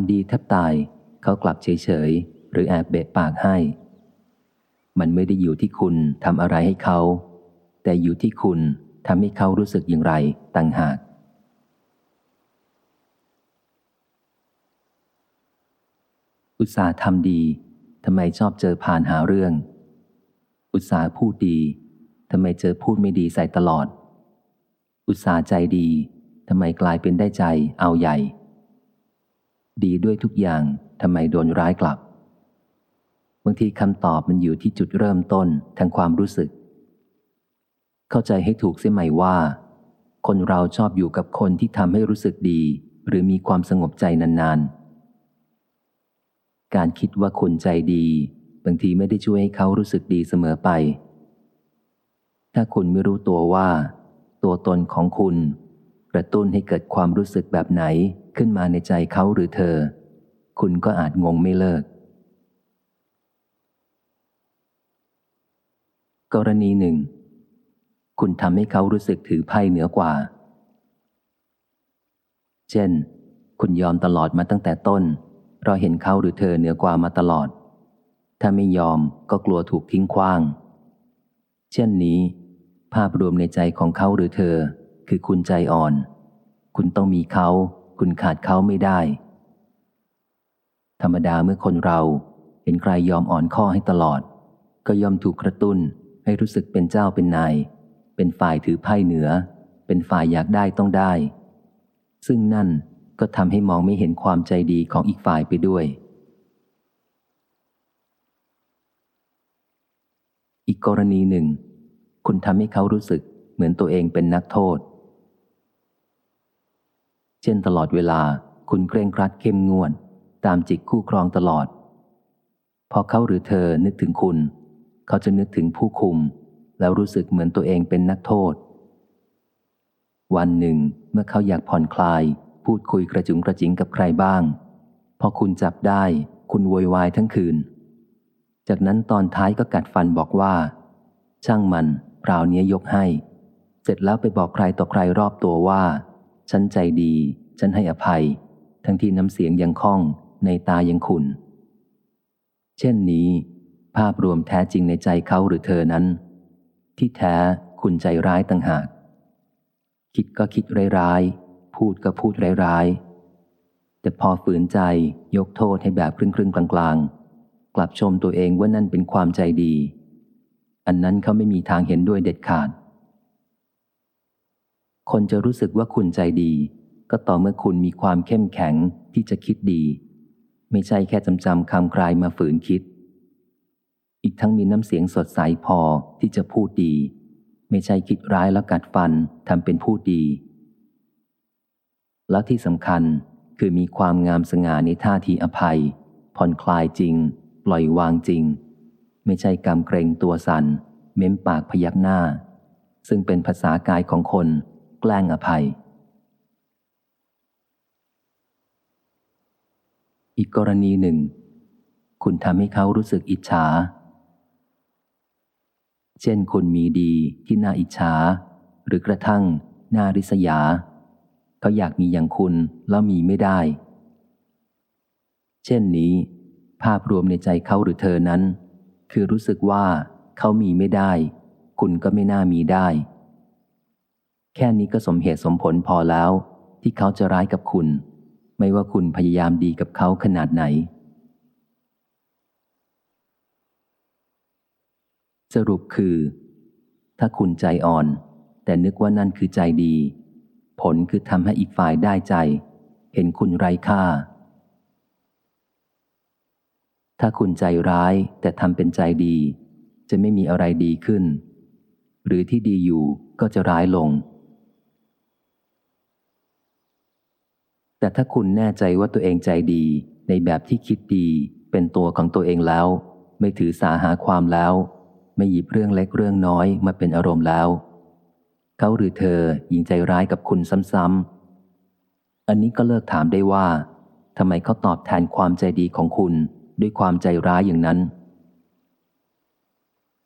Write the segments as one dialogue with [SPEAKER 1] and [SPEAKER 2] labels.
[SPEAKER 1] ำดีแทบตาย เขากลับเฉยๆ หรือแอบเบะปากให้ มันไม่ได้อยู่ที่คุณทำอะไรให้เขา แต่อยู่ที่คุณทำให้เขารู้สึกอย่างไรต่างหาก อุตสาห์ทำดีทำไมชอบเจอผ่านหาเรื่อง อุตสาห์พูดดีทำไมเจอพูดไม่ดีใส่ตลอด อุตสาห์ใจดีทำไมกลายเป็นได้ใจเอาใหญ่ ดีด้วยทุกอย่างทำไมโดนร้ายกลับ บางทีคำตอบมันอยู่ที่จุดเริ่มต้นทางความรู้สึก เข้าใจให้ถูกเสียใหม่ว่า คนเราชอบอยู่กับคนที่ทำให้รู้สึกดี หรือมีความสงบใจนานๆ การคิดว่าคุณใจดี บางทีไม่ได้ช่วยให้เขารู้สึกดีเสมอไป ถ้าคุณไม่รู้ตัวว่า ตัวตนของคุณกระตุ้นให้เกิดความรู้สึกแบบไหน ขึ้นมาในใจเขาหรือเธอ คุณก็อาจงงไม่เลิก กรณีหนึ่ง คุณทำให้เขารู้สึกถือไพ่เหนือกว่า เช่น คุณยอมตลอดมาตั้งแต่ต้น เพราะเห็นเขาหรือเธอเหนือกว่ามาตลอด ถ้าไม่ยอมก็กลัวถูกทิ้งขว้าง เช่นนี้ ภาพรวมในใจของเขาหรือเธอ คือคุณใจอ่อน คุณต้องมีเขา คุณขาดเขาไม่ได้ ธรรมดาเมื่อคนเราเห็นใครยอมอ่อนข้อให้ตลอด ก็ยอมถูกกระตุ้นให้รู้สึกเป็นเจ้าเป็นนาย เป็นฝ่ายถือไพ่เหนือ เป็นฝ่ายอยากได้ต้องได้ ซึ่งนั่นก็ทำให้มองไม่เห็นความใจดีของอีกฝ่ายไปด้วย อีกกรณีหนึ่ง คุณทำให้เขารู้สึกเหมือนตัวเองเป็นนักโทษ เช่นตลอดเวลาคุณเคร่งครัดเข้มงวด ตามจิกคู่ครองตลอด พอเขาหรือเธอนึกถึงคุณ เขาจะนึกถึงผู้คุม แล้วรู้สึกเหมือนตัวเองเป็นนักโทษ วันหนึ่งเมื่อเขาอยากผ่อนคลาย พูดคุยกระจุงกระจิงกับใครบ้าง พอคุณจับได้คุณโวยวายทั้งคืน จากนั้นตอนท้ายก็กัดฟันบอกว่า ช่างมันเปล่าเนี้ยยกให้ เสร็จแล้วไปบอกใครต่อใครรอบตัวว่า ฉันใจดี ฉันให้อภัย ทั้งที่น้ำเสียงยังคล่องในตายังขุนเช่นนี้ ภาพรวมแท้จริงในใจเขาหรือเธอนั้น ที่แท้คุณใจร้ายต่างหาก คิดก็คิดร้ายๆพูดก็พูดร้ายๆแต่พอฝืนใจยกโทษให้แบบครึ่งครึ่งกลางๆ กลับชมตัวเองว่านั่นเป็นความใจดี อันนั้นเขาไม่มีทางเห็นด้วยเด็ดขาด คนจะรู้สึกว่าคุณใจดี ก็ต่อเมื่อคุณมีความเข้มแข็งที่จะคิดดี ไม่ใช่แค่จำจำคำคลายมาฝืนคิด อีกทั้งมีน้ำเสียงสดใสพอที่จะพูดดี ไม่ใช่คิดร้ายแล้วกัดฟันทำเป็นพูดดี แล้วที่สำคัญคือมีความงามสง่าในท่าทีอภัย ผ่อนคลายจริง ปล่อยวางจริง ไม่ใช่กำเกรงตัวสันเม้มปากพยักหน้า ซึ่งเป็นภาษากายของคน แกล้งอภัย อีกกรณีหนึ่ง คุณทำให้เขารู้สึกอิจฉา เช่นคุณมีดีที่น่าอิจฉา หรือกระทั่งน่าริษยา เขาอยากมีอย่างคุณแล้วมีไม่ได้ เช่นนี้ ภาพรวมในใจเขาหรือเธอนั้น คือรู้สึกว่าเขามีไม่ได้ คุณก็ไม่น่ามีได้ แค่นี้ก็สมเหตุสมผลพอแล้ว ที่เขาจะร้ายกับคุณ ไม่ว่าคุณพยายามดีกับเขาขนาดไหน สรุปคือ ถ้าคุณใจอ่อน แต่นึกว่านั่นคือใจดี ผลคือทำให้อีกฝ่ายได้ใจ เห็นคุณไร้ค่า ถ้าคุณใจร้ายแต่ทำเป็นใจดี จะไม่มีอะไรดีขึ้น หรือที่ดีอยู่ก็จะร้ายลง แต่ถ้าคุณแน่ใจว่าตัวเองใจดี ในแบบที่คิดดี เป็นตัวของตัวเองแล้ว ไม่ถือสาหาความแล้ว ไม่หยิบเรื่องเล็กเรื่องน้อยมาเป็นอารมณ์แล้ว เขาหรือเธอยิงใจร้ายกับคุณซ้ำๆอันนี้ก็เลิกถามได้ว่าทำไมเขาตอบแทนความใจดีของคุณด้วยความใจร้ายอย่างนั้น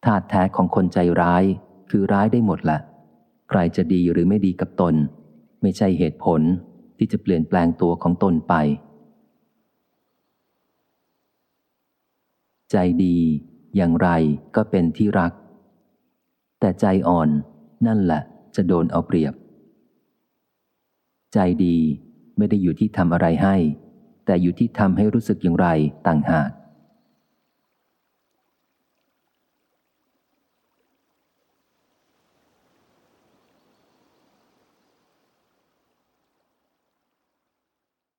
[SPEAKER 1] ธาตุแท้ของคนใจร้ายคือร้ายได้หมดแหละ ใครจะดีหรือไม่ดีกับตน ไม่ใช่เหตุผล ที่จะเปลี่ยนแปลงตัวของตนไป ใจดีอย่างไรก็เป็นที่รัก แต่ใจอ่อนนั่นแหละจะโดนเอาเปรียบ ใจดีไม่ได้อยู่ที่ทำอะไรให้ แต่อยู่ที่ทำให้รู้สึกอย่างไรต่างหาก